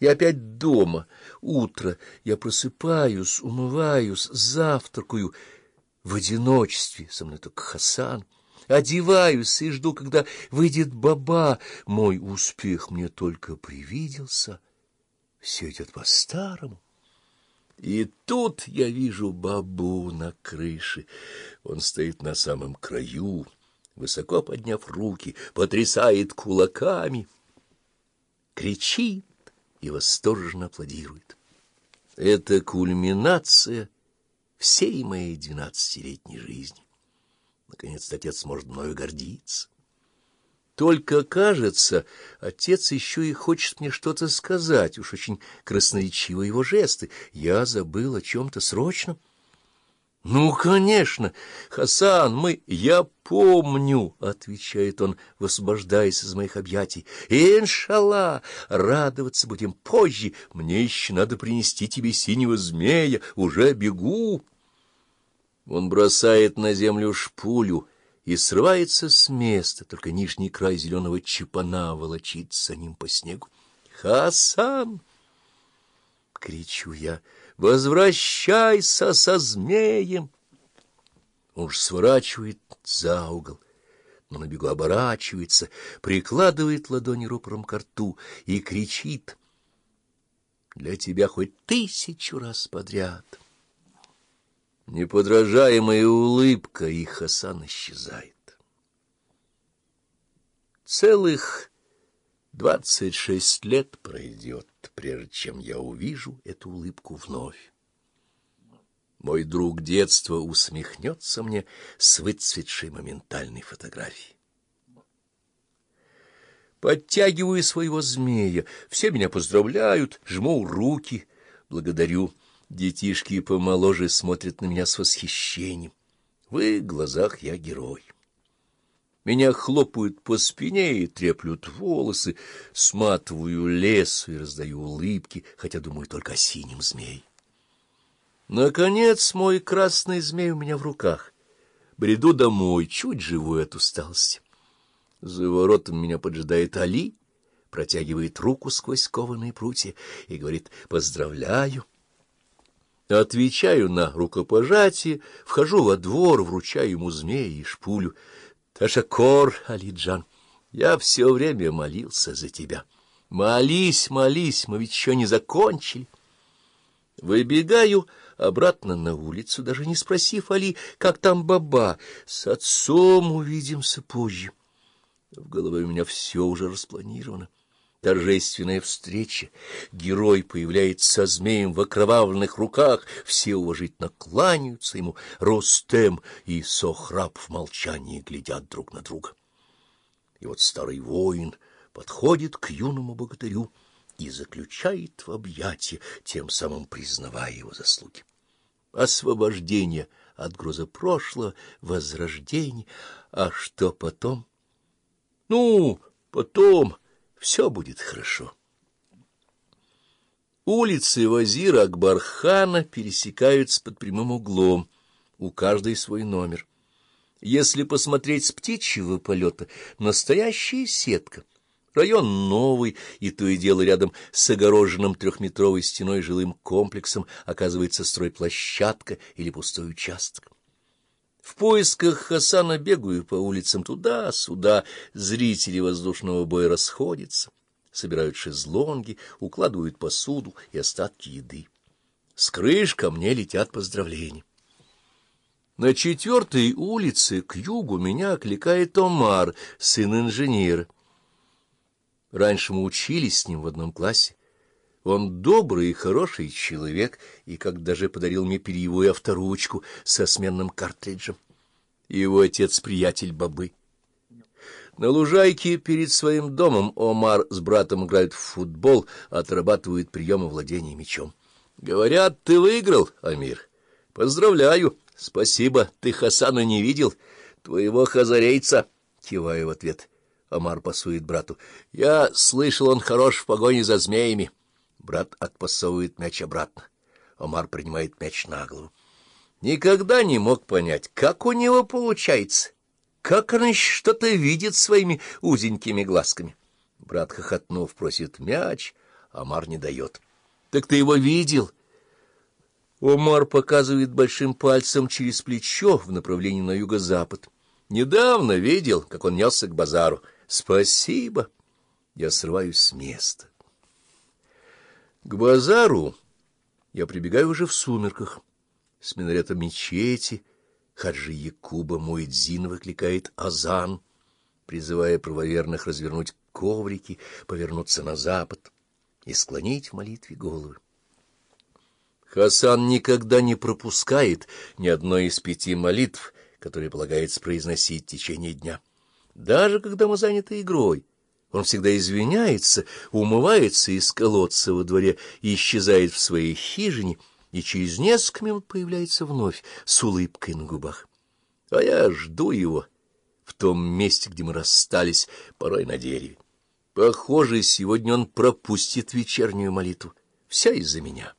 Я опять дома. Утро. Я просыпаюсь, умываюсь, завтракаю. В одиночестве со мной только Хасан. Одеваюсь и жду, когда выйдет баба. Мой успех мне только привиделся. Все идет по-старому. И тут я вижу бабу на крыше. Он стоит на самом краю, высоко подняв руки, потрясает кулаками, кричит и восторженно аплодирует. Это кульминация всей моей двенадцатилетней жизни. Наконец-то отец может мною гордиться. Только, кажется, отец еще и хочет мне что-то сказать, уж очень красноречивы его жесты. Я забыл о чем-то срочном. — Ну, конечно, Хасан, мы... Я помню, — отвечает он, высвобождаясь из моих объятий. — Иншалла, радоваться будем позже. Мне еще надо принести тебе синего змея. Уже бегу. Он бросает на землю шпулю и срывается с места, только нижний край зеленого чепана волочится ним по снегу. «Хасан!» — кричу я. «Возвращайся со змеем!» Он ж сворачивает за угол, но на бегу оборачивается, прикладывает ладони рупором к рту и кричит. «Для тебя хоть тысячу раз подряд!» Неподражаемая улыбка, и Хасан исчезает. Целых двадцать шесть лет пройдет, прежде чем я увижу эту улыбку вновь. Мой друг детства усмехнется мне с выцветшей моментальной фотографией. Подтягиваю своего змея, все меня поздравляют, жму руки, благодарю. Детишки помоложе смотрят на меня с восхищением. В их глазах я герой. Меня хлопают по спине и треплют волосы, сматываю лесу и раздаю улыбки, хотя думаю только о синем змее. Наконец мой красный змей у меня в руках. Бреду домой, чуть живой от усталости. За воротом меня поджидает Али, протягивает руку сквозь кованые прутья и говорит «Поздравляю». Отвечаю на рукопожатие, вхожу во двор, вручаю ему змеи и шпулю. Ташакор, Алиджан, я все время молился за тебя. Молись, молись, мы ведь еще не закончили. Выбегаю обратно на улицу, даже не спросив Али, как там баба. С отцом увидимся позже. В голове у меня все уже распланировано. Торжественная встреча. Герой появляется со змеем в окровавленных руках. Все уважительно кланяются ему. Ростем и Сохраб в молчании глядят друг на друга. И вот старый воин подходит к юному богатырю и заключает в объятия, тем самым признавая его заслуги. Освобождение от груза прошлого, возрождение. А что потом? Ну, потом все будет хорошо. Улицы Вазира Акбархана пересекаются под прямым углом, у каждой свой номер. Если посмотреть с птичьего полета, настоящая сетка. Район новый, и то и дело рядом с огороженным трехметровой стеной жилым комплексом оказывается стройплощадка или пустой участок. В поисках Хасана бегаю по улицам туда-сюда, зрители воздушного боя расходятся, собирают шезлонги, укладывают посуду и остатки еды. С крыш ко мне летят поздравления. На четвертой улице к югу меня окликает Омар, сын инженера. Раньше мы учились с ним в одном классе. Он добрый и хороший человек, и как даже подарил мне перьевую авторучку со сменным картриджем. Его отец — приятель бабы. На лужайке перед своим домом Омар с братом играют в футбол, отрабатывают приемы владения мячом. Говорят, ты выиграл, Амир. Поздравляю. Спасибо. Ты Хасана не видел? Твоего хазарейца. Киваю в ответ. Омар пасует брату. Я слышал, он хорош в погоне за змеями. Брат отпасовывает мяч обратно. Омар принимает мяч на голову. Никогда не мог понять, как у него получается, как он что-то видит своими узенькими глазками. Брат, хохотнув, просит мяч, Омар не дает. — Так ты его видел? Омар показывает большим пальцем через плечо в направлении на юго-запад. Недавно видел, как он несся к базару. Спасибо. Я срываюсь с места. К базару я прибегаю уже в сумерках. С минарета мечети Хаджи Якуба Муэдзин выкликает азан, призывая правоверных развернуть коврики, повернуться на запад и склонить в молитве головы. Хасан никогда не пропускает ни одной из пяти молитв, которые полагается произносить в течение дня. Даже когда мы заняты игрой, он всегда извиняется, умывается из колодца во дворе исчезает в своей хижине, и через несколько минут появляется вновь с улыбкой на губах. А я жду его в том месте, где мы расстались, порой на дереве. Похоже, сегодня он пропустит вечернюю молитву. Все из-за меня.